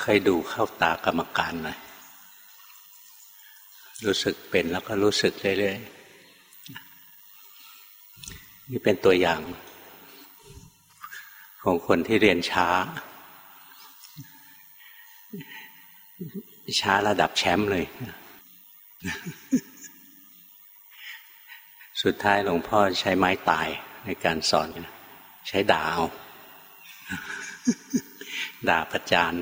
เคยดูเข้าตากรรมการไหมรู้สึกเป็นแล้วก็รู้สึกเรื่อยๆนี่เป็นตัวอย่าง ของคนที่เรียนช้า ช้าระดับแชมป์เลย สุดท้ายหลวงพ่อใช้ไม้ตายในการสอน ใช้ดาว ด่าประจาน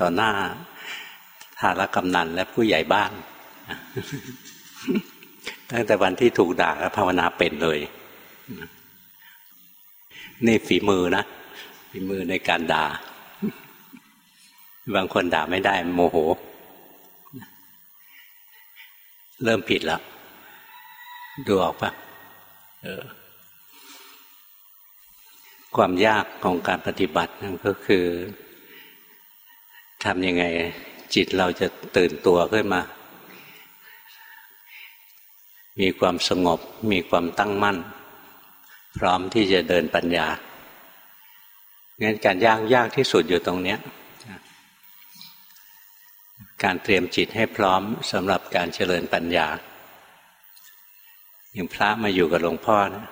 ต่อหน้าทารกำนันและผู้ใหญ่บ้านตั้งแต่วันที่ถูกด่าก็ภาวนาเป็นเลย นี่ฝีมือนะฝีมือในการด่า บางคนด่าไม่ได้โมโห เริ่มผิดแล้ว ดูออกปะออ ความยากของการปฏิบัตินั่นก็คือ ทำยังไง จิตเราจะตื่นตัวขึ้นมา มีความสงบ มีความตั้งมั่น พร้อมที่จะเดินปัญญางั้นการยากยากที่สุดอยู่ตรงนี้การเตรียมจิตให้พร้อมสำหรับการเจริญปัญญาอย่างพระมาอยู่กับหลวงพ่อนะ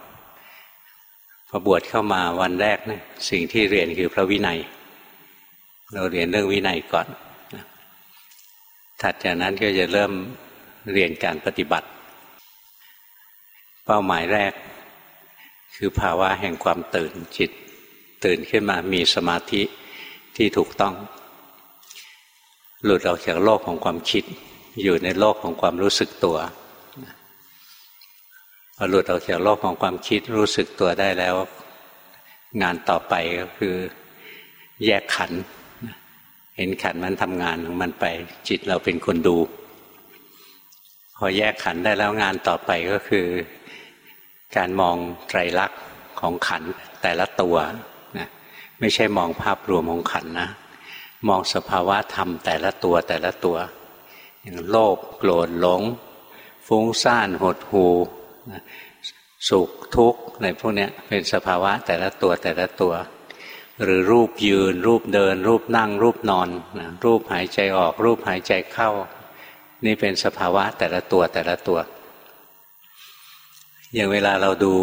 พอบวชเข้ามาวันแรกนะสิ่งที่เรียนคือพระวินัย เราเรียนเรื่องวินัยก่อนถัดจากนั้นก็จะเริ่มเรียนการปฏิบัติ เป้าหมายแรก คือภาวะแห่งความตื่นจิต ตื่นขึ้นมามีสมาธิที่ถูกต้อง หลุดออกจากโลกของความคิด อยู่ในโลกของความรู้สึกตัวพอหลุดออกจากโลกของความคิดรู้สึกตัวได้แล้ว งานต่อไปก็คือแยกขัน เห็นขันมันทำงานของมันไปจิตเราเป็นคนดู พอแยกขันได้แล้วงานต่อไปก็คือ การมองไตรลักษณ์ของขันแต่ละตัวนะไม่ใช่มองภาพรวมของขันนะ มองสภาวะธรรมแต่ละตัวแต่ละตัว อย่างโลภโกรธหลง ฟุ้งซ่านหดหูสุขทุกข์อะไรพวกนี้เป็นสภาวะแต่ละตัวแต่ละตัว หรือรูปยืน รูปเดิน รูปนั่ง รูปนอนนะรูปหายใจออก รูปหายใจเข้า นี่เป็นสภาวะแต่ละตัวแต่ละตัว อย่างเวลาเราดู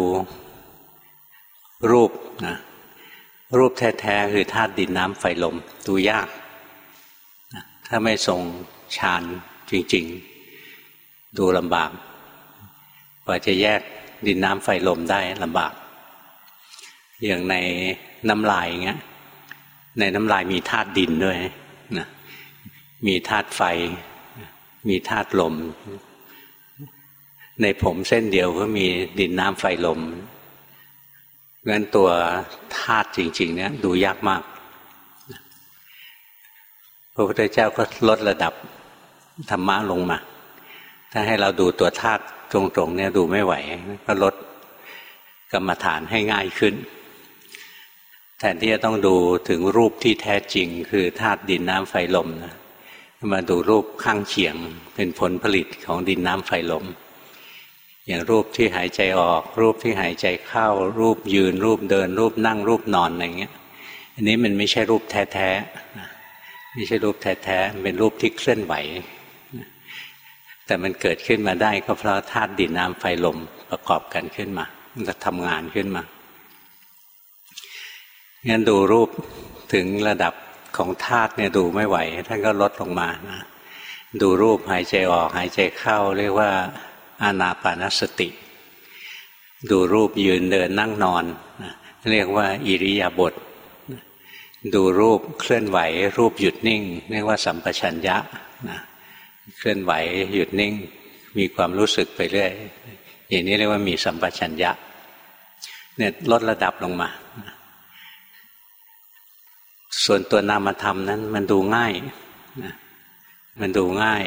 รูปนะรูปแท้ๆคือธาตุดินน้ำไฟลมดูยาก ถ้าไม่ทรงฌานจริง ๆ ดูลำบากกว่าจะแยกดินน้ำไฟลมได้ลำบาก อย่างใน น้ำลายเงี้ย ในน้ำลายมีธาตุดินด้วยนะมีธาตุไฟ มีธาตุลม ในผมเส้นเดียวก็มีดินน้ำไฟลมงั้นตัวธาตุจริง ๆ เนี่ย ดูยากมากพระพุทธเจ้าก็ลดระดับธรรมะลงมา ถ้าให้เราดูตัวธาตุตรงๆเนี่ยดูไม่ไหว ก็ลดกรรมฐานให้ง่ายขึ้น แทนที่จะต้องดูถึงรูปที่แท้จริง คือธาตุดินน้ำไฟลมนะมาดูรูปข้างเคียงเป็นผลผลิตของดินน้ำไฟลม อย่างรูปที่หายใจออก รูปที่หายใจเข้า รูปยืน รูปเดิน รูปนั่งรูปนอนอะไรเงี้ย อันนี้มันไม่ใช่รูปแท้ๆไม่ใช่รูปแท้ๆเป็นรูปที่เคลื่อนไหว แต่มันเกิดขึ้นมาได้ก็เพราะธาตุดินน้ำไฟลมประกอบกันขึ้นมา มันจะทำงานขึ้นมา งั้นดูรูปถึงระดับของธาตุเนี่ยดูไม่ไหว ท่านก็ลดลงมานะดูรูปหายใจออกหายใจเข้าเรียกว่าอานาปานสติ ดูรูปยืนเดินนั่งนอนเรียกว่าอิริยาบถดูรูปเคลื่อนไหว รูปหยุดนิ่ง เรียกว่าสัมปชัญญะนะเคลื่อนไหวหยุดนิ่ง มีความรู้สึกไปเรื่อยอย่างนี้เรียกว่ามีสัมปชัญญะเนี่ยลดระดับลงมา ส่วนตัวนามธรรมนั้นมันดูง่ายมันดูง่าย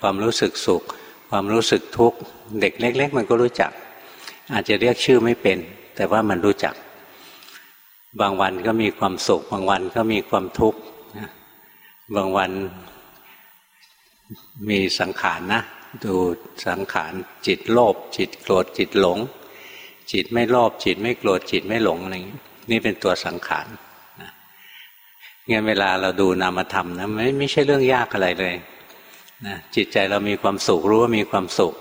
ความรู้สึกสุข ความรู้สึกทุกข์ เด็กเล็ก ๆ มันก็รู้จัก อาจจะเรียกชื่อไม่เป็น แต่ว่ามันรู้จัก บางวันก็มีความสุข บางวันก็มีความทุกข์บางวันมีสังขารนะดูสังขารจิตโลภจิตโกรธจิตหลง จิตไม่โลภจิตไม่โกรธจิตไม่หลงอะไรนี่เป็นตัวสังขาร งั้นเวลาเราดูนามธรรมนะไม่ไม่ใช่เรื่องยากอะไรเลยนะจิตใจเรามีความสุขรู้ว่ามีความสุข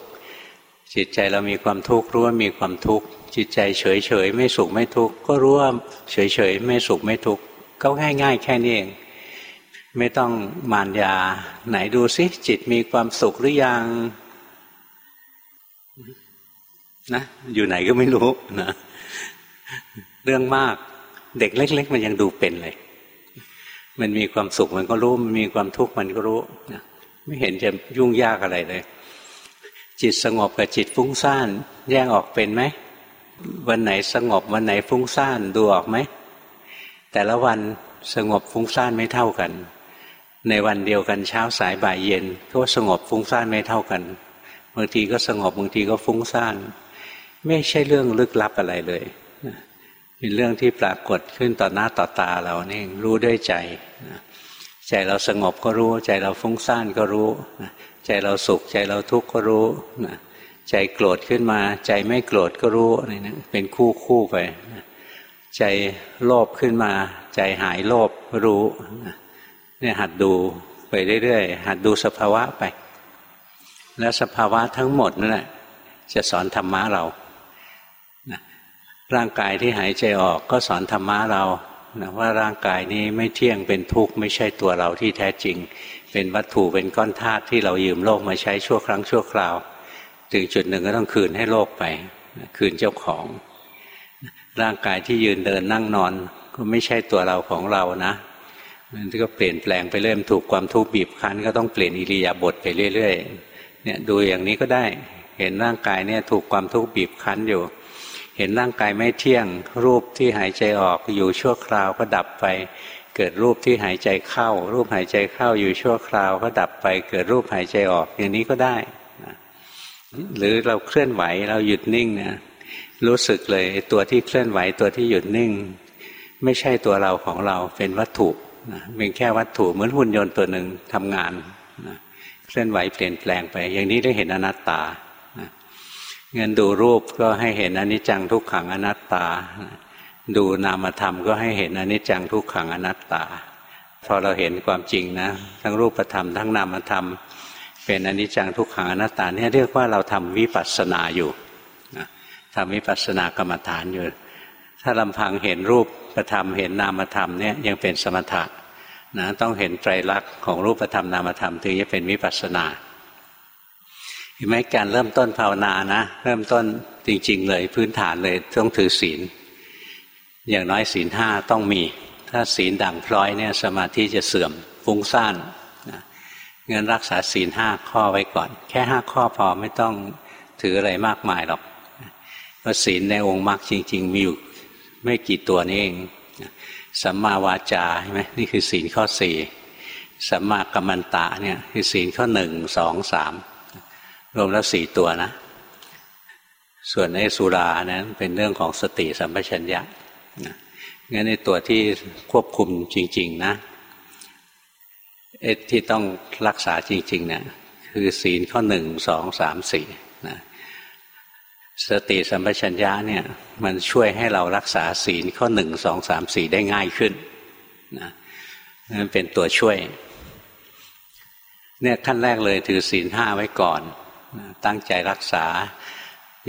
จิตใจเรามีความทุกข์รู้ว่ามีความทุกข์จิตใจเฉยเฉยไม่สุขไม่ทุกข์ก็รู้ว่าเฉยเฉยไม่สุขไม่ทุกข์ก็ง่ายง่ายแค่นี้เอง ไม่ต้องมารยา ไหนดูสิจิตมีความสุขหรือยังนะอยู่ไหนก็ไม่รู้นะเรื่องมากเด็กเล็ก ๆ มันยังดูเป็นเลย มันมีความสุขมันก็รู้ มันมีความทุกข์มันก็รู้นะไม่เห็นจะยุ่งยากอะไรเลย จิตสงบกับจิตฟุ้งซ่านแยกออกเป็นไหมวันไหนสงบวันไหนฟุ้งซ่านดูออกไหมแต่ละวันสงบฟุ้งซ่านไม่เท่ากัน ในวันเดียวกันเช้าสายบ่ายเย็นก็สงบฟุ้งซ่านไม่เท่ากันบางทีก็สงบบางทีก็ฟุ้งซ่าน ไม่ใช่เรื่องลึกลับอะไรเลย เป็นเรื่องที่ปรากฏขึ้นต่อหน้าต่อตาเรานี่รู้ด้วยใจใจเราสงบก็รู้ ใจเราฟุ้งซ่านก็รู้ใจเราสุข ใจเราทุกข์ก็รู้ใจโกรธขึ้นมา ใจไม่โกรธก็รู้อะไรนะเป็นคู่คู่ไปใจโลภขึ้นมา ใจหายโลภรู้เนี่ยหัดดูไปเรื่อยๆหัดดูสภาวะไป แล้วสภาวะทั้งหมดนั่นแหละจะสอนธรรมะเรา ร่างกายที่หายใจออกก็สอนธรรมะเรานะว่าร่างกายนี้ไม่เที่ยงเป็นทุกข์ไม่ใช่ตัวเราที่แท้จริง เป็นวัตถุเป็นก้อนธาตุที่เรายืมโลกมาใช้ชั่วครั้งชั่วคราว ถึงจุดหนึ่งก็ต้องคืนให้โลกไปคืนเจ้าของ ร่างกายที่ยืนเดินนั่งนอน ก็ไม่ใช่ตัวเราของเรานะมันก็เปลี่ยนแปลงไปเริ่มถูกความทุกข์บีบคั้น ก็ต้องเปลี่ยนอิริยาบถไปเรื่อยๆเนี่ยดูอย่างนี้ก็ได้ เห็นร่างกายเนี่ยถูกความทุกข์บีบคั้นอยู่ เห็นร่างกายไม่เที่ยง รูปที่หายใจออกอยู่ชั่วคราวก็ดับไป เกิดรูปที่หายใจเข้า รูปหายใจเข้าอยู่ชั่วคราวก็ดับไป เกิดรูปหายใจออกอย่างนี้ก็ได้หรือเราเคลื่อนไหวเราหยุดนิ่งเนี่ยรู้สึกเลยตัวที่เคลื่อนไหวตัวที่หยุดนิ่ง ไม่ใช่ตัวเราของเราเป็นวัตถุเป็นแค่วัตถุเหมือนหุ่นยนต์ตัวหนึ่งทำงานเคลื่อนไหวเปลี่ยนแปลงไป อย่างนี้ได้เห็นอนัตตา เงินดูรูปก็ให้เห็นอนิจจังทุกขังอนัตตา ดูนามธรรมก็ให้เห็นอนิจจังทุกขังอนัตตา พอเราเห็นความจริงนะ ทั้งรูปธรรมทั้งนามธรรม เป็นอนิจจังทุกขังอนัตตาเนี่ยเรียกว่าเราทำวิปัสสนาอยู่ทำวิปัสสนากรรมฐานอยู่ ถ้าลำพังเห็นรูปประธรรมเห็นนามธรรมเนี่ยยังเป็นสมถะนะต้องเห็นไตรลักษณ์ของรูปธรรมนามธรรมถึงจะเป็นวิปัสสนา ห็นไหมการเริ่มต้นภาวนานะ เริ่มต้นจริง ๆ เลยพื้นฐานเลยต้องถือศีล อย่างน้อยศีลห้าต้องมี ถ้าศีลด่างพร้อยเนี่ยสมาธิจะเสื่อมฟุ้งซ่านนะเงินรักษาศีลห้าข้อไว้ก่อน แค่ห้าข้อพอไม่ต้องถืออะไรมากมายหรอกเพราะศีลในองค์มรรคจริง ๆ มีอยู่ไม่กี่ตัวนี้เองสัมมาวาจาใช่ไหมนี่คือศีลข้อสี่สัมมากัมมันตะเนี่ยคือศีลข้อหนึ่งสองสาม รวมแล้วสี่ตัวนะ ส่วนในสุรานะั้นเป็นเรื่องของสติสัมปชัญญะนะงั้นในตัวที่ควบคุมจริง ๆ นะเอที่ต้องรักษาจริงๆเนะี่ยคือศีลข้อหนึ่งสองสามสี่นะสติสัมปชัญญะเนี่ยมันช่วยให้เรารักษาศีลข้อหนึ่งสองสามสี่ได้ง่ายขึ้นนะนั่นเป็นตัวช่วย เนี่ยขั้นแรกเลยถือศีลห้าไว้ก่อน ตั้งใจรักษา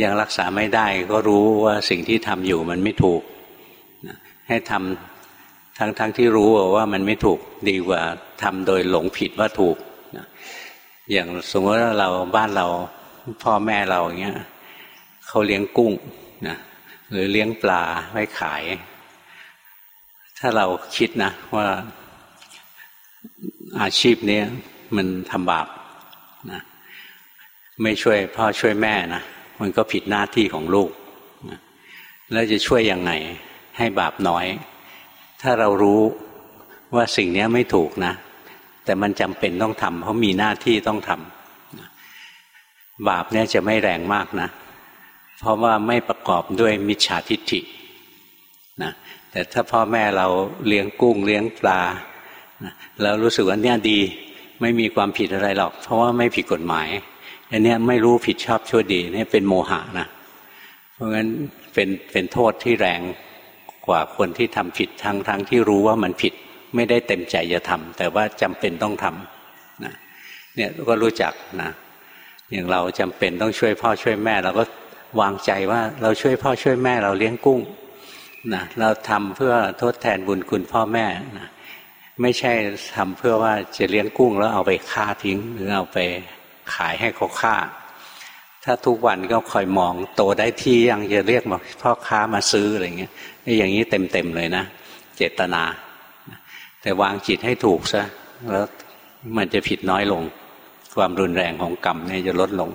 ยังรักษาไม่ได้ก็รู้ว่าสิ่งที่ทำอยู่มันไม่ถูก ให้ทำทั้งทั้งที่รู้ว่ามันไม่ถูกดีกว่าทำโดยหลงผิดว่าถูก อย่างสมมติว่าเราบ้านเราพ่อแม่เราอย่างเงี้ยเขาเลี้ยงกุ้งนะหรือเลี้ยงปลาไว้ขาย ถ้าเราคิดนะว่าอาชีพนี้มันทำบาป ไม่ช่วยพ่อช่วยแม่นะมันก็ผิดหน้าที่ของลูก แล้วจะช่วยยังไงให้บาปน้อย ถ้าเรารู้ว่าสิ่งนี้ไม่ถูกนะ แต่มันจำเป็นต้องทำเพราะมีหน้าที่ต้องทำบาปเนี่ยจะไม่แรงมากนะ เพราะว่าไม่ประกอบด้วยมิจฉาทิฏฐินะแต่ถ้าพ่อแม่เราเลี้ยงกุ้งเลี้ยงปลาแล้วรู้สึกว่าเนี่ยดี ไม่มีความผิดอะไรหรอก เพราะว่าไม่ผิดกฎหมาย อันนี้ไม่รู้ผิดชอบชั่วดีนี่เป็นโมหะนะเพราะงั้นเป็นเป็นโทษที่แรงกว่าคนที่ทำผิดทั้งทั้งที่รู้ว่ามันผิดไม่ได้เต็มใจจะทำแต่ว่าจำเป็นต้องทำนะเนี่ยก็รู้จักนะอย่างเราจำเป็นต้องช่วยพ่อช่วยแม่เราก็วางใจว่าเราช่วยพ่อช่วยแม่เราเลี้ยงกุ้งนะเราทำเพื่อทดแทนบุญคุณพ่อแม่นะไม่ใช่ทำเพื่อว่าจะเลี้ยงกุ้งแล้วเอาไปฆ่าทิ้งหรือเอาไป ขายให้เขาฆ่า ถ้าทุกวันก็คอยมองโตได้ที่ยังจะเรียกมาพ่อค้ามาซื้ออะไรเงี้ยอย่างนี้เต็มๆเลยนะ เจตนา แต่วางจิตให้ถูกซะแล้วมันจะผิดน้อยลง ความรุนแรงของกรรมเนี่ยจะลดลง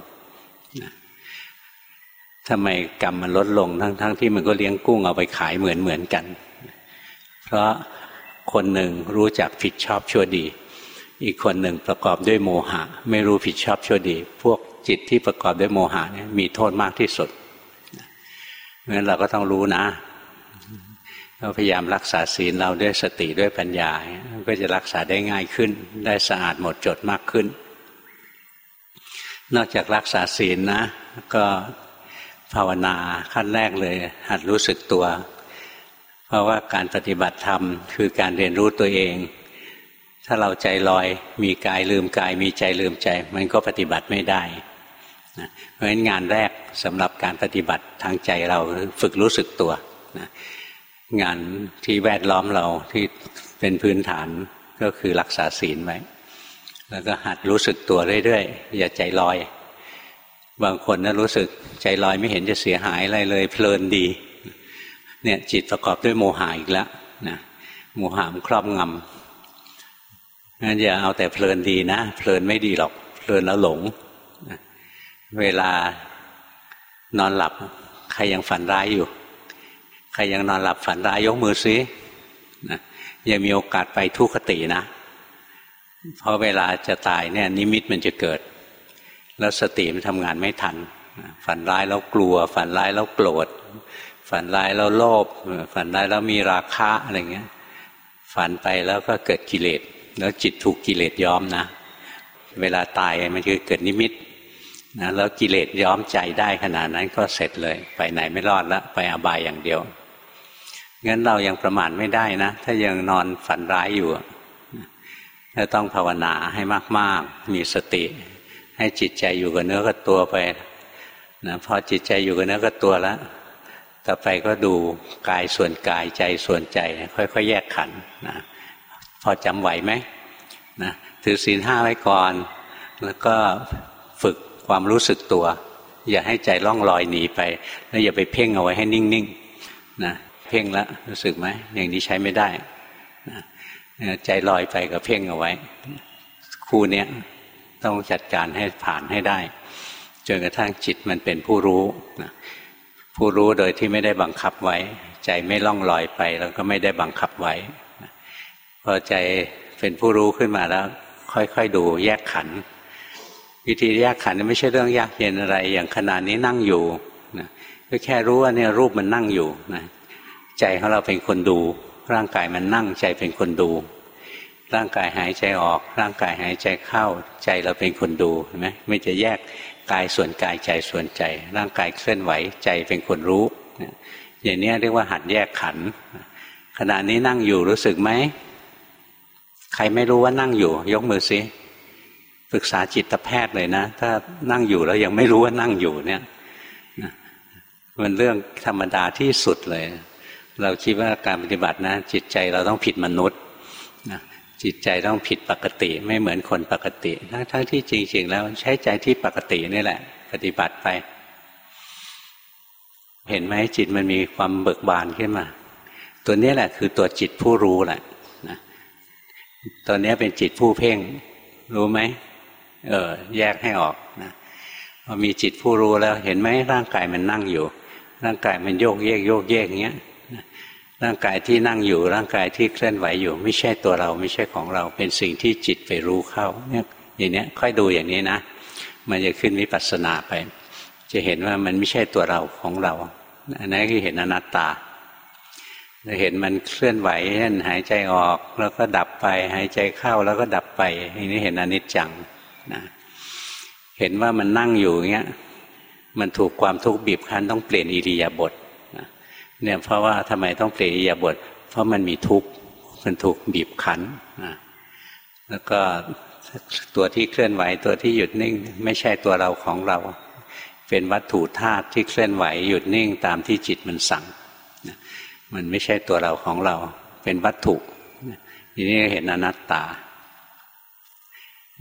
ทำไมกรรมมันลดลงทั้งๆทที่มันก็เลี้ยงกุ้งเอาไปขายเหมือนเหมือนกัน เพราะคนหนึ่งรู้จักผิดชอบชั่วดี อีกคนหนึ่งประกอบด้วยโมหะ ไม่รู้ผิดชอบชั่วดี พวกจิตที่ประกอบด้วยโมหะเนี่ยมีโทษมากที่สุดเพราะฉะนั้นเราก็ต้องรู้นะเราพยายามรักษาศีลเราด้วยสติด้วยปัญญา ก็จะรักษาได้ง่ายขึ้น ได้สะอาดหมดจดมากขึ้น นอกจากรักษาศีลนะ ก็ภาวนาขั้นแรกเลย หัดรู้สึกตัว เพราะว่าการปฏิบัติธรรม คือการเรียนรู้ตัวเอง ถ้าเราใจลอย มีกายลืมกาย มีใจลืมใจ มันก็ปฏิบัติไม่ได้เพราะฉะนั้นงานแรกสำหรับการปฏิบัติทางใจเราฝึกรู้สึกตัวนะงานที่แวดล้อมเราที่เป็นพื้นฐานก็คือรักษาศีลไว้แล้วก็หัดรู้สึกตัวเรื่อยๆอย่าใจลอย บางคนนะรู้สึกใจลอยไม่เห็นจะเสียหายอะไรเลย เพลินดี เนี่ยจิตประกอบด้วยโมหะอีกแล้วนะโมหะมันครอบงำ งั้นอย่าเอาแต่เพลินดีนะเพลินไม่ดีหรอก เพลินแล้วหลง เวลานอนหลับ ใครยังฝันร้ายอยู่ ใครยังนอนหลับฝันร้ายยกมือซินะยังมีโอกาสไปทุกขตินะ เพราะเวลาจะตายเนี่ยนิมิตมันจะเกิด แล้วสติมันทำงานไม่ทัน ฝันร้ายแล้วกลัว ฝันร้ายแล้วโกรธ ฝันร้ายแล้วโลภฝันร้ายแล้วมีราคะอะไรเงี้ย ฝันไปแล้วก็เกิดกิเลส แล้วจิตถูกกิเลสย้อมนะ เวลาตายมันคือเกิดนิมิตนะแล้วกิเลสย้อมใจได้ขนาดนั้นก็เสร็จเลย ไปไหนไม่รอดล้วไปอบายอย่างเดียวงั้นเรายังประมาทไม่ได้นะ ถ้ายังนอนฝันร้ายอยู่ถ้าต้องภาวนาให้มาก ๆ มีสติ ให้จิตใจอยู่กับเนื้อกับตัวไปนะพอจิตใจอยู่กับเนื้อกับตัวแล้วต่อไปก็ดูกายส่วนกายใจส่วนใจ ค่อย ๆ แยกขันนะ พอจำไหวไหมนะถือศีลห้าไว้ก่อน แล้วก็ฝึกความรู้สึกตัว อย่าให้ใจล่องลอยหนีไป แล้วอย่าไปเพ่งเอาไว้ให้นิ่งๆนะเพ่งแล้วรู้สึกไหมอย่างนี้ใช้ไม่ได้นะใจลอยไปกับเพ่งเอาไว้ คู่เนี้ยต้องจัดการให้ผ่านให้ได้จนกระทั่งจิตมันเป็นผู้รู้นะผู้รู้โดยที่ไม่ได้บังคับไว้ ใจไม่ล่องลอยไป แล้วก็ไม่ได้บังคับไว้ พอใจเป็นผู้รู้ขึ้นมาแล้ว ค่อยๆดูแยกขันวิธีแยกขันไม่ใช่เรื่องยากเย็นอะไร อย่างขนาดนี้นั่งอยู่นะก็แค่รู้ว่าเนี่ยรูปมันนั่งอยู่นะใจของเราเป็นคนดู ร่างกายมันนั่งใจเป็นคนดู ร่างกายหายใจออก ร่างกายหายใจเข้า ใจเราเป็นคนดูเห็นไหมไม่จะแยกกายส่วนกายใจส่วนใจ ร่างกายเคลื่อนไหวใจเป็นคนรู้อย่างนี้เรียกว่าหัดแยกขันขณะนี้นั่งอยู่รู้สึกไหม ใครไม่รู้ว่านั่งอยู่ ยกมือซิปรึกษาจิตแพทย์เลยนะ ถ้านั่งอยู่แล้วยังไม่รู้ว่านั่งอยู่เนี่ยมันเรื่องธรรมดาที่สุดเลย เราคิดว่าการปฏิบัตินะ จิตใจเราต้องผิดมนุษย์นะจิตใจต้องผิดปกติไม่เหมือนคนปกติ ทั้งทั้งที่จริง ๆ แล้วใช้ใจที่ปกตินี่แหละ ปฏิบัติไป เห็นไหมจิตมันมีความเบิกบานขึ้นมา ตัวนี้แหละ คือตัวจิตผู้รู้แหละ ตัวนี้เป็นจิตผู้เพ่ง รู้ไหมเออแยกให้ออกนะพอมีจิตผู้รู้แล้วเห็นไหมร่างกายมันนั่งอยู่ ร่างกายมันโยกเยกโยกเยกอย่างเงี้ยร่างกายที่นั่งอยู่ร่างกายที่เคลื่อนไหวอยู่ ไม่ใช่ตัวเราไม่ใช่ของเราเป็นสิ่งที่จิตไปรู้เข้าเนี่ยอย่างเนี้ยค่อยดูอย่างนี้นะ มันจะขึ้นวิปัสสนาไป จะเห็นว่ามันไม่ใช่ตัวเราของเรา อันนั้นคือเห็นอนัตตา เห็นมันเคลื่อนไหวเช่นหายใจออกแล้วก็ดับไป หายใจเข้าแล้วก็ดับไปอันนี้เห็นอนิจจังนะเห็นว่ามันนั่งอยู่เงี้ยมันถูกความทุกข์บีบคั้นต้องเปลี่ยนอิริยาบถเนี่ยเพราะว่าทำไมต้องเปลี่ยนอิริยาบทเพราะมันมีทุกข์มันถูกบีบคั้นนะแล้วก็ตัวที่เคลื่อนไหวตัวที่หยุดนิ่ง ไม่ใช่ตัวเราของเรา เป็นวัตถุธาตุที่เคลื่อนไหวหยุดนิ่งตามที่จิตมันสั่ง มันไม่ใช่ตัวเราของเรา เป็นวัตถุทีนี้เห็นอนัตตา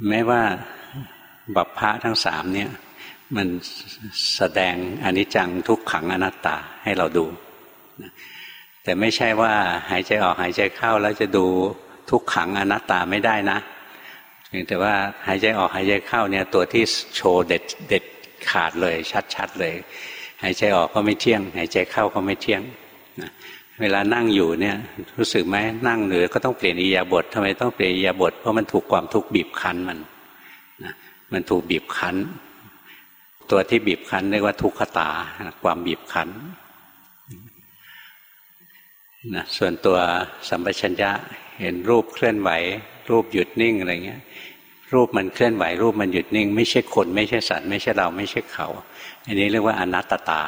แม้ว่าบัพพะทั้งสามเนี่ย มันแสดงอนิจจังทุกขังอนัตตาให้เราดู แต่ไม่ใช่ว่าหายใจออกหายใจเข้าแล้วจะดูทุกขังอนัตตาไม่ได้นะเพียงแต่ว่าหายใจออกหายใจเข้าเนี่ยตัวที่โชว์เด็ดเด็ดขาดเลย ชัดๆเลย หายใจออกก็ไม่เที่ยง หายใจเข้าก็ไม่เที่ยง เวลานั่งอยู่เนี่ย รู้สึกไหมนั่งหรือก็ต้องเปลี่ยนอิยาบททำไมต้องเปลี่ยนอิยาบทเพราะมันถูกความทุกข์บีบคั้นมันนะมันถูกบีบคั้น ตัวที่บีบคั้นเรียกว่าทุกขตาความบีบคั้นนะส่วนตัวสัมปชัญญะเห็นรูปเคลื่อนไหว รูปหยุดนิ่งอะไรเงี้ย รูปมันเคลื่อนไหว รูปมันหยุดนิ่ง ไม่ใช่คน ไม่ใช่สัตว์ไม่ใช่เราไม่ใช่เขา อันนี้เรียกว่าอนัตตา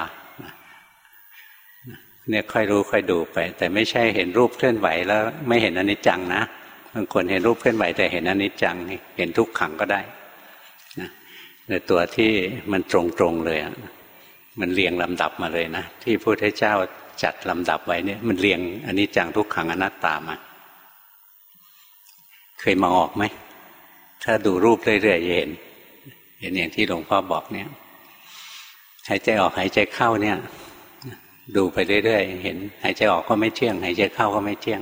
เนี่ยค่อยรู้ค่อยดูไป แต่ไม่ใช่เห็นรูปเคลื่อนไหวแล้วไม่เห็นอนิจจังนะบางคนเห็นรูปเคลื่อนไหวแต่เห็นอนิจจังเห็นทุกขังก็ได้นะแต่ตัวที่มันตรงๆเลยมันเรียงลำดับมาเลยนะที่พระพุทธเจ้าจัดลำดับไว้เนี่ยมันเรียงอนิจจังทุกขังอนัตตามาเคยมองออกไหมถ้าดูรูปเรื่อยๆจะเห็น เห็นอย่างที่หลวงพ่อบอกเนี่ยหายใจออกหายใจเข้าเนี่ย ดูไปเรื่อยๆ เห็น หายใจออกก็ไม่เที่ยง หายใจเข้าก็ไม่เที่ยง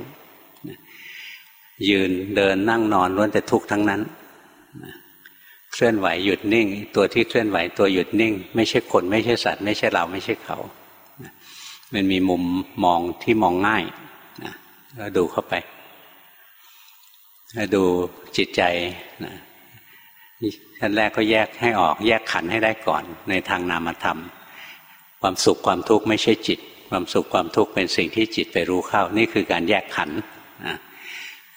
ยืนเดินนั่งนอนล้วนแต่ทุกข์ทั้งนั้น เคลื่อนไหวหยุดนิ่ง ตัวที่เคลื่อนไหวตัวหยุดนิ่ง ไม่ใช่คน ไม่ใช่สัตว์ ไม่ใช่เราไม่ใช่เขา มันมีมุมมองที่มองง่ายนะแล้วดูเข้าไปแล้วดูจิตใจนะขั้นแรกก็แยกให้ออก แยกขันให้ได้ก่อนในทางนามธรรม ความสุขความทุกข์ไม่ใช่จิต ความสุขความทุกข์เป็นสิ่งที่จิตไปรู้เข้า นี่คือการแยกขัน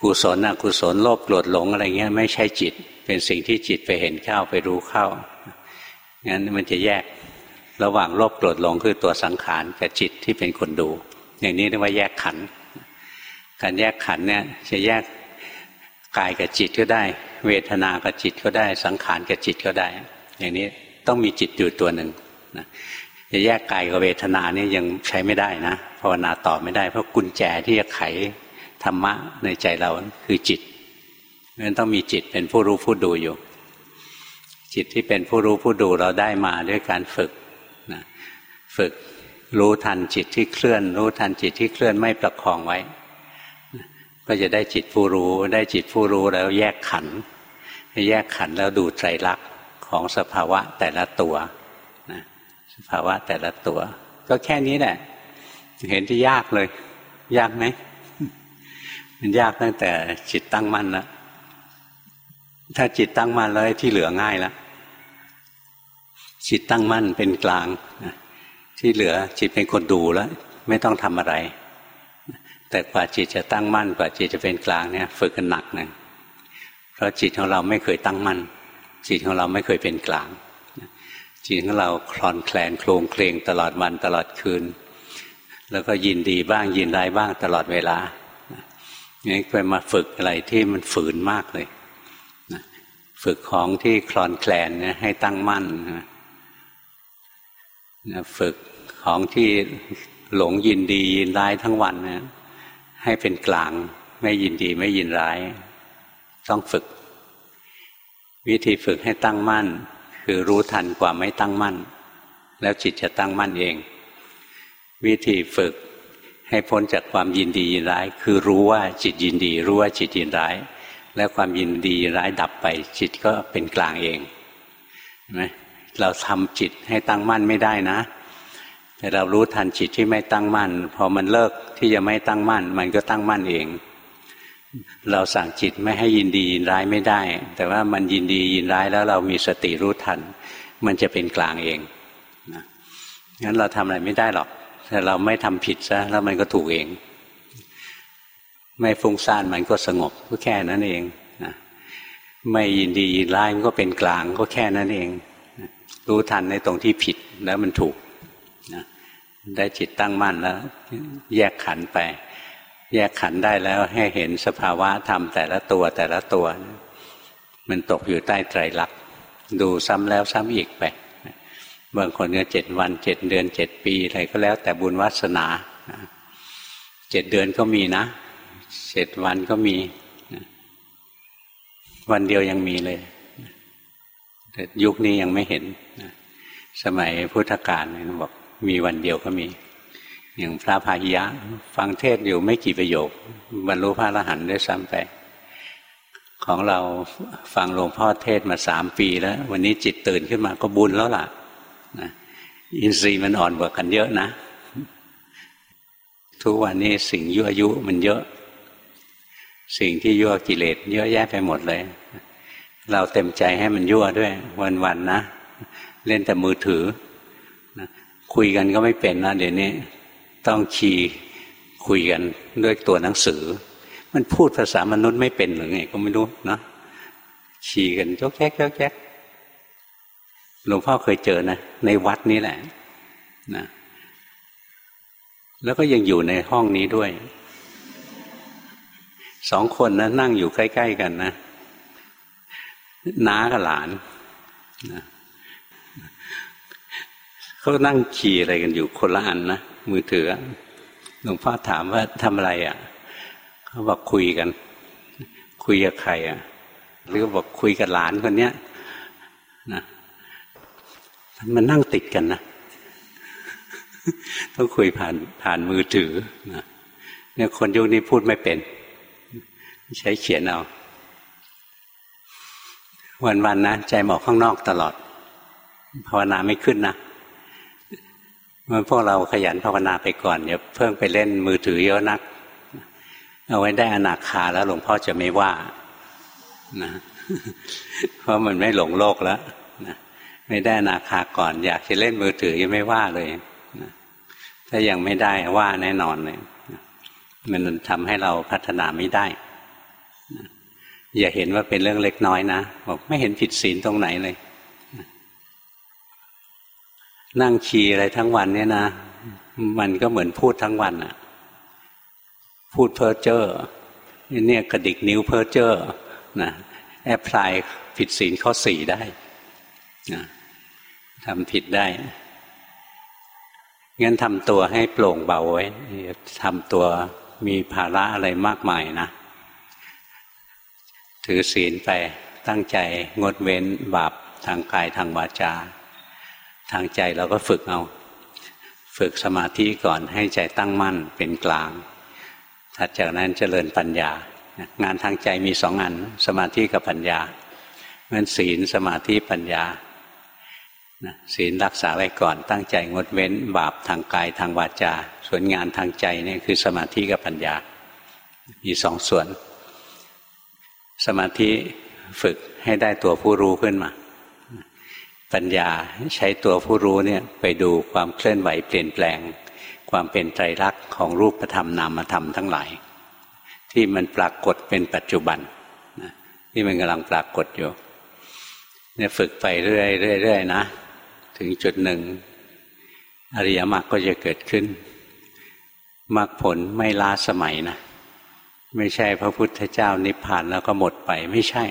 กุศลอกุศลโลภโกรธหลงอะไรเงี้ยไม่ใช่จิต เป็นสิ่งที่จิตไปเห็นเข้าไปรู้เข้างั้นมันจะแยกระหว่างโลภโกรธหลงคือตัวสังขารกับจิตที่เป็นคนดู อย่างนี้เรียกว่าแยกขันการแยกขันเนี่ยจะแยกกายกับจิตก็ได้ เวทนากับจิตก็ได้ สังขารกับจิตก็ได้ อย่างนี้ต้องมีจิตอยู่ตัวหนึ่งนะ จะแยกกายกับเวทนาเนี่ยังใช้ไม่ได้นะภาวนาต่อไม่ได้ เพราะกุญแจที่จะไขธรรมะในใจเราคือจิตเพราะนั้นต้องมีจิตเป็นผู้รู้ผู้ดูอยู่ จิตที่เป็นผู้รู้ผู้ดูเราได้มาด้วยการฝึกนะฝึกรู้ทันจิตที่เคลื่อน รู้ทันจิตที่เคลื่อนไม่ประคองไว้ ก็จะได้จิตผู้รู้ได้จิตผู้รู้แล้วแยกขันแยกขันแล้วดูไตรลักษณ์ของสภาวะแต่ละตัว สภาวะแต่ละตัว ก็แค่นี้แหละเห็นที่ยากเลย ยากไหมมันยากตั้งแต่จิตตั้งมั่นแล้วถ้าจิตตั้งมั่นแล้วที่เหลือง่ายแล้วจิตตั้งมั่นเป็นกลางที่เหลือจิตเป็นคนดูแล้ว ไม่ต้องทำอะไร แต่กว่าจิตจะตั้งมั่น กว่าจิตจะเป็นกลางเนี่ย ฝึกกันหนักหนะเพราะจิตของเราไม่เคยตั้งมั่นจิตของเราไม่เคยเป็นกลาง จิตของเราคลอนแคลนโคลงเคลงตลอดวันตลอดคืน แล้วก็ยินดีบ้างยินร้ายบ้างตลอดเวลานี่ไปมาฝึกอะไรที่มันฝืนมากเลยฝึกของที่คลอนแคลนเนี่ยให้ตั้งมั่นฝึกของที่หลงยินดียินร้ายทั้งวันนะให้เป็นกลางไม่ยินดีไม่ยินร้าย ต้องฝึก วิธีฝึกให้ตั้งมั่น คือรู้ทันความไม่ตั้งมั่น แล้วจิตจะตั้งมั่นเอง วิธีฝึกให้พ้นจากความยินดียินร้าย คือรู้ว่าจิตยินดี รู้ว่าจิตยินร้าย แล้วความยินดียินร้ายดับไป จิตก็เป็นกลางเองเห็นไหมเราทำจิตให้ตั้งมั่นไม่ได้นะ แต่เรารู้ทันจิตที่ไม่ตั้งมั่น พอมันเลิกที่จะไม่ตั้งมั่น มันก็ตั้งมั่นเอง เราสั่งจิตไม่ให้ยินดียินร้ายไม่ได้ แต่ว่ามันยินดียินร้ายแล้วเรามีสติรู้ทัน มันจะเป็นกลางเองนะงั้นเราทำอะไรไม่ได้หรอก แต่เราไม่ทำผิดซะแล้วมันก็ถูกเอง ไม่ฟุ้งซ่านมันก็สงบก็แค่นั้นเองนะไม่ยินดียินร้ายมันก็เป็นกลางก็แค่นั้นเองรู้ทันในตรงที่ผิดแล้วมันถูกนะได้จิตตั้งมั่นแล้ว แยกขันไป แยกขันได้แล้วให้เห็นสภาวะธรรมแต่ละตัวแต่ละตัว มันตกอยู่ใต้ไตรลักษณ์ดูซ้ำแล้วซ้ำอีกไปบางคนก็เจ็ดวันเจ็ดเดือนเจ็ดปีอะไรก็แล้ว แต่บุญวาสนาเจ็ดเดือนก็มีนะเจ็ดวันก็มี วันเดียวยังมีเลย แต่ยุคนี้ยังไม่เห็น สมัยพุทธกาลเนี่ยบอกมีวันเดียวก็มี อย่างพระพาหิยะ ฟังเทศอยู่ไม่กี่ประโยค บรรลุพระอรหันต์ด้วยซ้ำไป ของเราฟังหลวงพ่อเทศมาสามปีแล้ว วันนี้จิตตื่นขึ้นมาก็บุญแล้วล่ะนะอินทรีย์มันอ่อนกว่ากันเยอะนะ ทุกวันนี้สิ่งยั่วยุมันเยอะ สิ่งที่ยั่วกิเลสเยอะแยะไปหมดเลย เราเต็มใจให้มันยั่วด้วย วันๆนะ เล่นแต่มือถือนะคุยกันก็ไม่เป็นนะเดี๋ยวนี้ ต้องคีคุยกันด้วยตัวหนังสือ มันพูดภาษามนุษย์ไม่เป็นหรือไงก็ไม่รู้นะขี่กันยกแยกยกแยกหลวงพ่อเคยเจอนะในวัดนี้แหละนะแล้วก็ยังอยู่ในห้องนี้ด้วยสองคนนะนั่งอยู่ใกล้ ๆ กันนะน้ากับหลานนะเขานั่งขี่อะไรกันอยู่คนละอันนะ มือถือหลวงพ่อถามว่าทำอะไรอะ่ะเขาบอกคุยกัน คุยกับใครอะ่ะหรือบอกคุยกับหลานคนเนี้ยนะมันนั่งติดกันนะต้องคุยผ่านผ่านมือถือนะเนี่ยคนยุคนี้พูดไม่เป็น ใช้เขียนเอา วันๆนะใจหมอกข้างนอกตลอด ภาวนาไม่ขึ้นนะเมื่อพวกเราขยันภาวนาไปก่อนอย่าเพิ่งไปเล่นมือถือเยอะนัก เอาไว้ได้อนาคาแล้วหลวงพ่อจะไม่ว่านะเพราะมันไม่หลงโลกแล้วนะไม่ได้อนาคาก่อน อยากจะเล่นมือถือยังไม่ว่าเลยนะถ้ายังไม่ได้ว่าแน่นอนเลยมันทำให้เราพัฒนาไม่ได้อย่าเห็นว่าเป็นเรื่องเล็กน้อยนะบอกไม่เห็นผิดศีลตรงไหนเลย นั่งขี่อะไรทั้งวันเนี่ยนะ มันก็เหมือนพูดทั้งวันอะพูดเพ้อเจ้อเนี่ยกระดิกนิ้วเพ้อเจ้อนะแอพพลายผิดศีลข้อสี่ได้นะทำผิดได้งั้นทำตัวให้โปร่งเบาไว้ทำตัวมีภาระอะไรมากมายนะ ถือศีลไปตั้งใจงดเว้นบาปทางกายทางวาจา ทางใจเราก็ฝึกเอา ฝึกสมาธิก่อนให้ใจตั้งมั่นเป็นกลาง ถัดจากนั้นเจริญปัญญา งานทางใจมีสองอันสมาธิกับปัญญางั้นศีลสมาธิปัญญาศีลรักษาไว้ก่อนตั้งใจงดเว้นบาปทางกายทางวาจา ส่วนงานทางใจนี่คือสมาธิกับปัญญา มีสองส่วน สมาธิฝึกให้ได้ตัวผู้รู้ขึ้นมา ปัญญาใช้ตัวผู้รู้เนี่ยไปดูความเคลื่อนไหวเปลี่ยนแปลง ความเป็นไตรลักษณ์ของรูปธรรมนามธรรมทั้งหลาย ที่มันปรากฏเป็นปัจจุบันที่มันกำลังปรากฏอยู่เนี่ยฝึกไปเรื่อยเรื่อยนะ ถึงจุดหนึ่ง อริยมรรคก็จะเกิดขึ้นมรรคผลไม่ล้าสมัยนะ ไม่ใช่พระพุทธเจ้านิพพานแล้วก็หมดไปไม่ใช่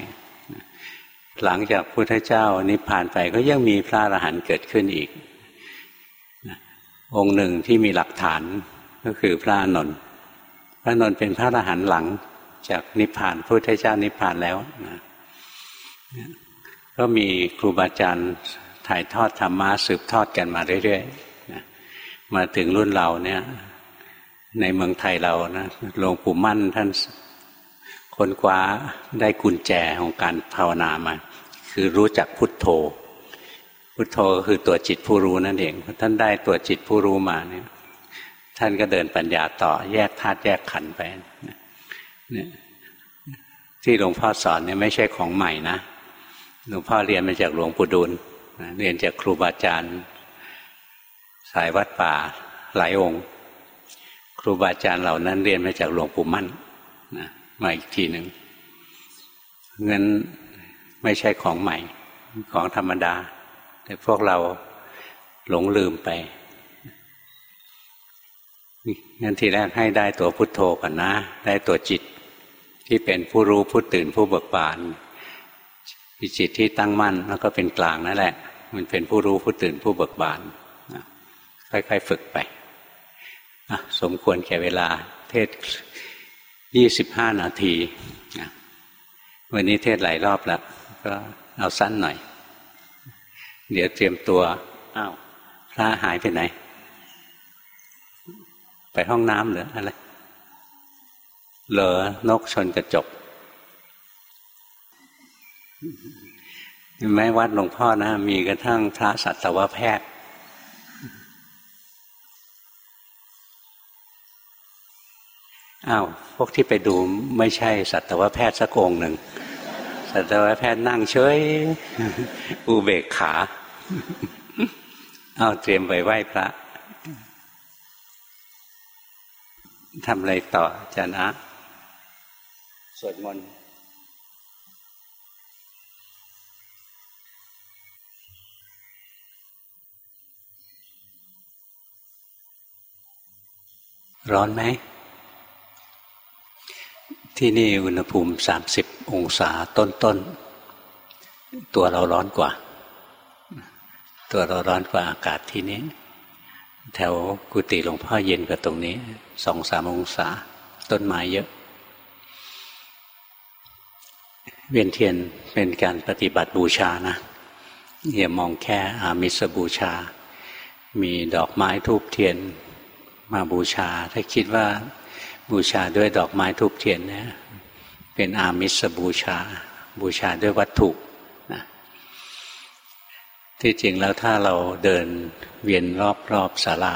หลังจากพุทธเจ้านิพพานไปก็ยังมีพระอรหันต์เกิดขึ้นอีก องค์หนึ่งที่มีหลักฐานก็คือพระนนท์พระนนท์เป็นพระอรหันต์หลังจากนิพพานพุทธเจ้านิพพานแล้วนะก็มีครูบาอาจารย์ถ่ายทอดธรรมะสืบทอดกันมาเรื่อยๆนะมาถึงรุ่นเราเนี่ย ในเมืองไทยเรานะหลวงปู่มั่นท่านค้นคว้าได้กุญแจของการภาวนามา คือรู้จักพุทโธ พุทโธก็คือตัวจิตผู้รู้นั่นเองท่านได้ตัวจิตผู้รู้มาเนี่ยท่านก็เดินปัญญาต่อ แยกธาตุแยกขันธ์ไปเนี่ยที่หลวงพ่อสอนเนี่ยไม่ใช่ของใหม่นะหลวงพ่อเรียนมาจากหลวงปู่ดูลเรียนจากครูบาอาจารย์ สายวัดป่าหลายองค์ ครูบาอาจารย์เหล่านั้นเรียนมาจากหลวงปู่มั่นนะมาอีกทีหนึ่งเงิน ไม่ใช่ของใหม่ ของธรรมดา แต่พวกเราหลงลืมไปงั้นทีแรกให้ได้ตัวพุทโธก่อนนะ ได้ตัวจิต ที่เป็นผู้รู้ผู้ตื่นผู้เบิกบานจิตที่ตั้งมั่นแล้วก็เป็นกลางนั่นแหละ มันเป็นผู้รู้ผู้ตื่นผู้เบิกบานค่อยๆฝึกไปสมควรแก่เวลาเทศยี่สิบห้านาที วันนี้เทศหลายรอบแล้ว ก็เอาสั้นหน่อย เดี๋ยวเตรียมตัวอ้าวพระหายไปไหน ไปห้องน้ำหรืออะไรเหลอนกชนกระจกแม้วัดหลวงพ่อนะ มีกระทั่งพระสัตวแพทย์อ้าวพวกที่ไปดูไม่ใช่สัตวแพทย์สักองหนึ่ง สัตวแพทย์นั่งเฉยอุเบกขา เอาเตรียมไปไหว้พระทำอะไรต่อจานะสวดมนต์ร้อนไหม ที่นี่อุณหภูมิสามสิบองศาต้นๆตัวเราร้อนกว่า ตัวเราร้อนกว่าอากาศที่นี้ แถวกุฏิหลวงพ่อเย็นกว่าตรงนี้สองสามองศา ต้นไม้เยอะ เวียนเทียนเป็นการปฏิบัติบูชานะอย่ามองแค่อามิสบูชา มีดอกไม้ทูบเทียนมาบูชา ถ้าคิดว่า บูชาด้วยดอกไม้ทูบเทียนเนี่ยเป็นอามิสบูชา บูชาด้วยวัตถุนะที่จริงแล้วถ้าเราเดินเวียนรอบรอบศาลา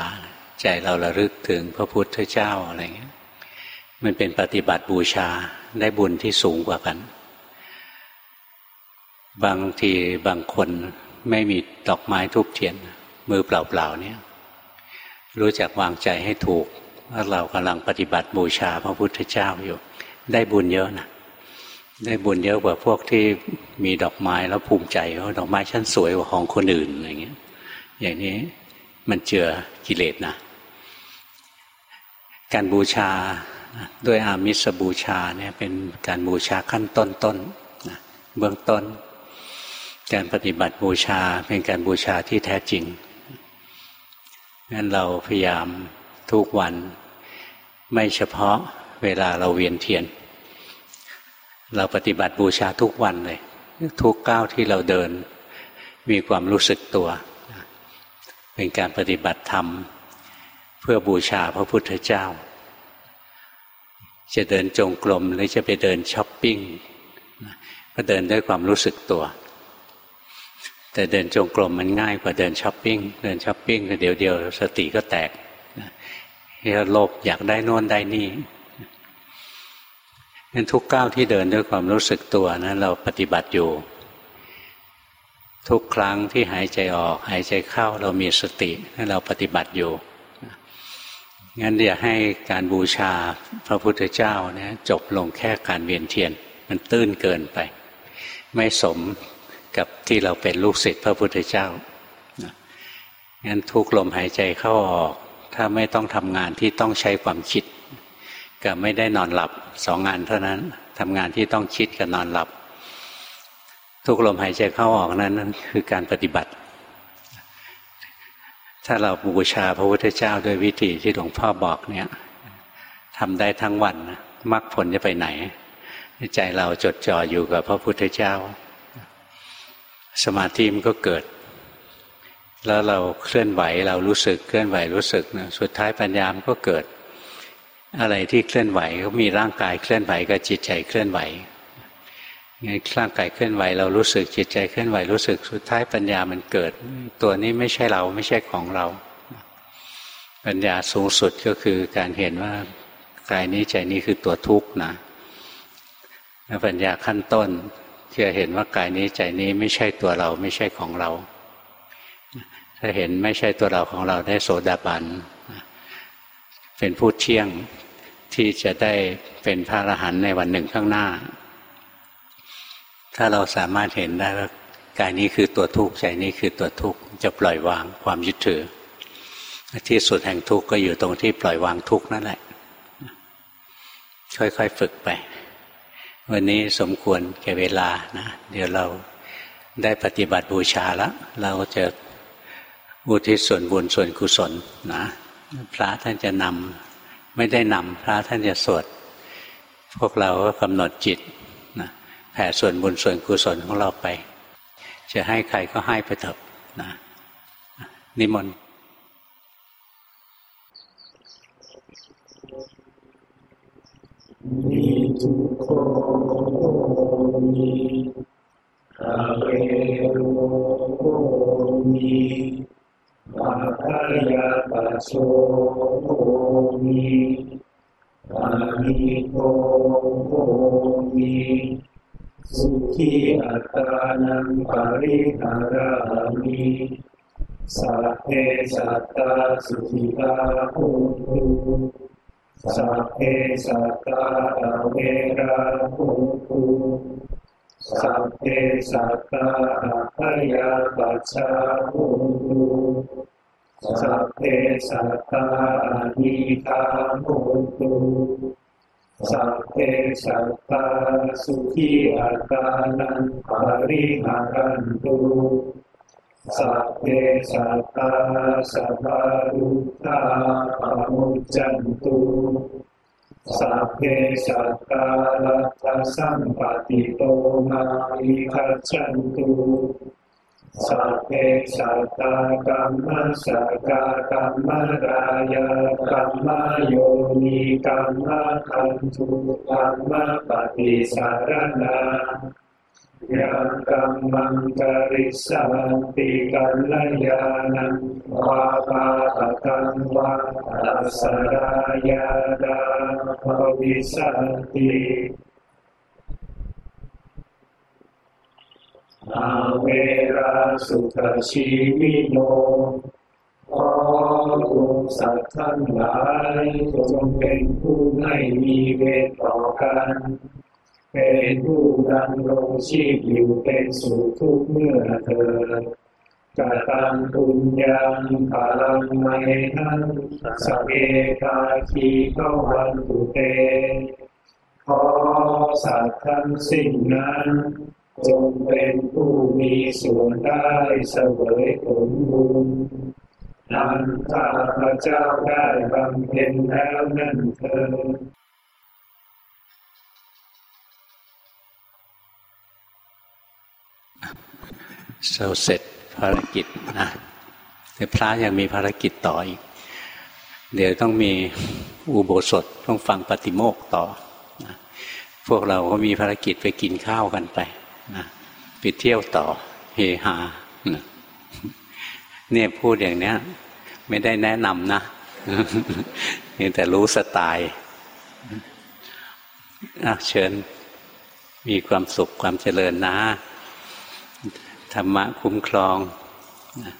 ใจเราระลึกถึงพระพุทธเจ้าอะไรเงี้ยมันเป็นปฏิบัติบูชาได้บุญที่สูงกว่ากัน บางทีบางคนไม่มีดอกไม้ทุบเทียน มือเปล่าๆเนี่ย รู้จักวางใจให้ถูก ว่าเรากำลังปฏิบัติบูชาพระพุทธเจ้าอยู่ ได้บุญเยอะนะได้บุญเยอะกว่าพวกที่มีดอกไม้แล้วภูมิใจว่าดอกไม้ชั้นสวยกว่าของคนอื่นอะไรเงี้ย อย่างนี้มันเจือกิเลสนะการบูชาด้วยอามิสบูชาเนี่ยเป็นการบูชาขั้นต้นๆนนะเบื้องต้น การปฏิบัติบูชาเป็นการบูชาที่แท้จริงงั้นเราพยายาม ทุกวัน ไม่เฉพาะเวลาเราเวียนเทียน เราปฏิบัติบูชาทุกวันเลย ทุกก้าวที่เราเดิน มีความรู้สึกตัว เป็นการปฏิบัติธรรม เพื่อบูชาพระพุทธเจ้า จะเดินจงกรมหรือจะไปเดินช้อปปิ้งก็เดินด้วยความรู้สึกตัว แต่เดินจงกรมมันง่ายกว่าเดินช้อปปิ้งเดินช้อปปิ้งเดี๋ยวเดียวสติก็แตก โลภอยากได้นวนได้นี่งั้นทุกก้าวที่เดินด้วยความรู้สึกตัวนะเราปฏิบัติอยู่ ทุกครั้งที่หายใจออกหายใจเข้าเรามีสติให้เราปฏิบัติอยู่งั้นอย่าให้การบูชาพระพุทธเจ้าเนี่ยจบลงแค่การเวียนเทียน มันตื้นเกินไป ไม่สมกับที่เราเป็นลูกศิษย์พระพุทธเจ้างั้นทุกลมหายใจเข้าออก ถ้าไม่ต้องทำงานที่ต้องใช้ความคิด กับไม่ได้นอนหลับสองงานเท่านั้นทำงานที่ต้องคิดกับนอนหลับ ทุกลมหายใจเข้าออกนั้นนั่นคือการปฏิบัติ ถ้าเราบูชาพระพุทธเจ้าด้วยวิธีที่หลวงพ่อบอกเนี่ยทำได้ทั้งวันมรรคผลจะไปไหน ใจเราจดจ่ออยู่กับพระพุทธเจ้า สมาธิมันก็เกิด แล้วเราเคลื่อนไหวเรารู้สึกเคลื่อนไหวรู้สึกนะสุดท้ายปัญญามก็เกิด อะไรที่เคลื่อนไหวก็มีร่างกายเคลื่อนไหวกับจิตใจเคลื่อนไหวไงร่างกายเคลื่อนไหวเรารู้สึกจิตใจเคลื่อนไหวรู้สึกสุดท้ายปัญญามันเกิด ตัวนี้ไม่ใช่เราไม่ใช่ของเรา ปัญญาสูงสุดก็คือการเห็นว่ากายนี้ใจนี้คือตัวทุกข์นะปัญญาขั้นต้นจะเห็นว่ากายนี้ใจนี้ไม่ใช่ตัวเราไม่ใช่ของเรา ถ้าเห็นไม่ใช่ตัวเราของเราได้โสดาบันเป็นผู้เที่ยงที่จะได้เป็นพระอรหันต์ในวันหนึ่งข้างหน้า ถ้าเราสามารถเห็นได้ว่ากายนี้คือตัวทุกข์ใจนี้คือตัวทุกข์จะปล่อยวางความยึดถือ ที่สุดแห่งทุกข์ก็อยู่ตรงที่ปล่อยวางทุกข์นั่นแหละ ค่อยๆฝึกไป วันนี้สมควรแก่เวลานะ เดี๋ยวเราได้ปฏิบัติบูชาแล้ว เราจะ อุทิศส่วนบุญส่วนกุศลนะพระท่านจะนำไม่ได้นำพระท่านจะสวด พวกเราก็กำหนดจิตนะแผ่ส่วนบุญส่วนกุศลของเราไป จะให้ใครก็ให้ไปเถอะนะนิมนต์มีทุกโคมีคาเวโรมี มาคายปัสโสมีมานิโกมีสุขีอัตานังปริหารามิสัพเพสัตตาสุขิตาหุตุสัพเพสัตตาเวราหุตุ สัพเพสัตตาพยาปัจจาหุตุสัพเพสัตตานิคาหุตุสัพเพสัตตาสุขีอัตานังปริหารันตุสัพเพสัตตาสัพพะรุตาปมุจจันตุ สัพเพสัตตาลัทธสัมปติโตมาอิคัจจันตุสัพเพสัตตากรรมสกากรรมรายกรรมโยนิกรรมคันตุกรรมปฏิสารนา ยังกัมมังกริสันติกัลยานังวาปาตกังวาอัสรายาดาภวิสันติอาเวราสุขชีวิโนขอองสัตว์ทั้งหลายจงเป็นผู้ไม่มีเวรต่อกัน ป็นผู้ดำรงชีพอยู่เป็นสุขทุกเมื่อเธอกตังปุญญังพลังไมทังสเกคาคีเข้าวันตุเต ขอสัตว์ทั้งสิ้นนั้นจงเป็นผู้มีส่วนได้เสวยผลบุญนั้นข้าพระเจ้าได้บำเพ็ญแล้วนั่นเถิด เราเสร็จภารกิจนะแต่พระยังมีภารกิจต่ออีก เดี๋ยวต้องมีอุโบสถต้องฟังปฏิโมกต่อนะพวกเราก็มีภารกิจไปกินข้าวกันไปนะไปเที่ยวต่อเฮฮานะเนี่ยพูดอย่างเนี้ย ไม่ได้แนะนำนะเพียแต่รู้สไตล์เชิญมีความสุขความเจริญนะ ธรรมะคุ้มครองนะ